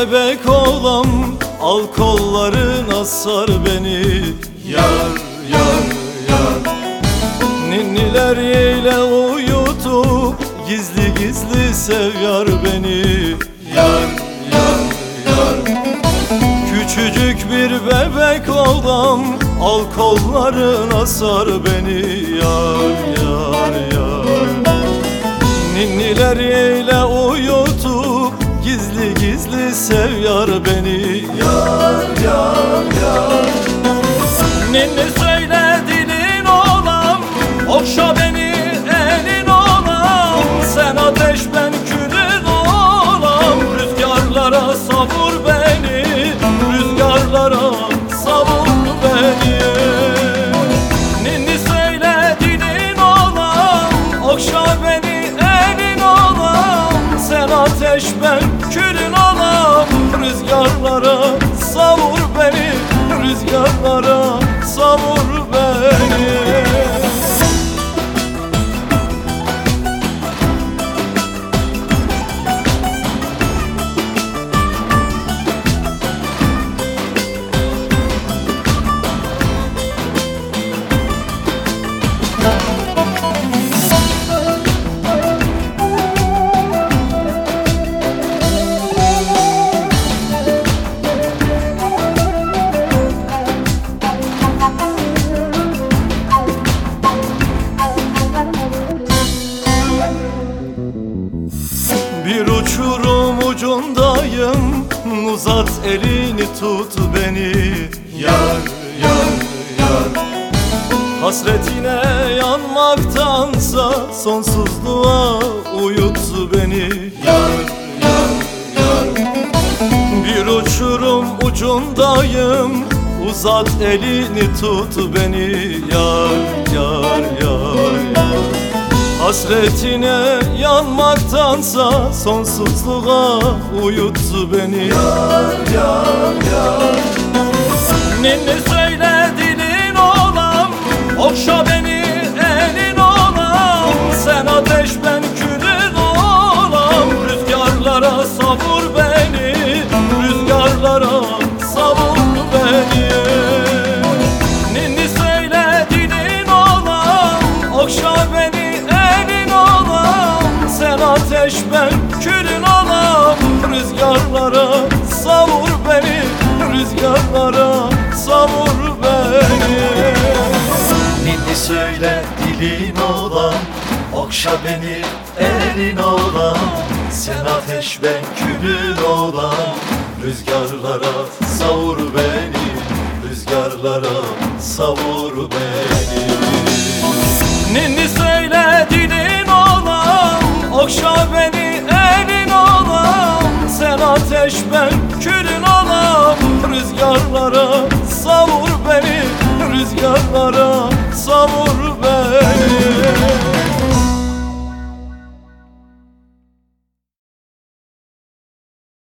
Bebek oğlam Al kollarına sar beni. Yar yar yar. Ninniler ile uyutup Gizli gizli sev yar beni. Yar yar yar. Küçücük bir bebek oğlam Al kollarına sar beni. Yar yar yar sev yar beni. Yar yar yar Ninni söyle dilin olam Okşa beni elin olam. Sen ateş ben külün olam. Rüzgarlara savur beni Rüzgarlara savur beni. Ninni söyle dilin olam Okşa beni elin olam. Sen ateş ben külün Rüzgarlara ucundayım Uzat elini tut beni. Yar yar yar. Hasretine yanmaktansa Sonsuzluğa uyut beni. Yar yar yar. Bir uçurum ucundayım Uzat elini tut beni. Yar yar yar yar Hasretine yanmaktansa sonsuzluğa uyut beni. Yar yar yar Ninni söyle dilin olam? Okşa ateş ben külün olam. Rüzgarlara savur beni Rüzgarlara savur beni. Ninni söyle dilin olan Okşa beni elin olan Sen ateş ben külün olan Rüzgarlara savur beni. Rüzgarlara savur beni. Ninni söyle Okşa beni elin olam Sen ateş ben külün olam Rüzgarlara savur beni Rüzgarlara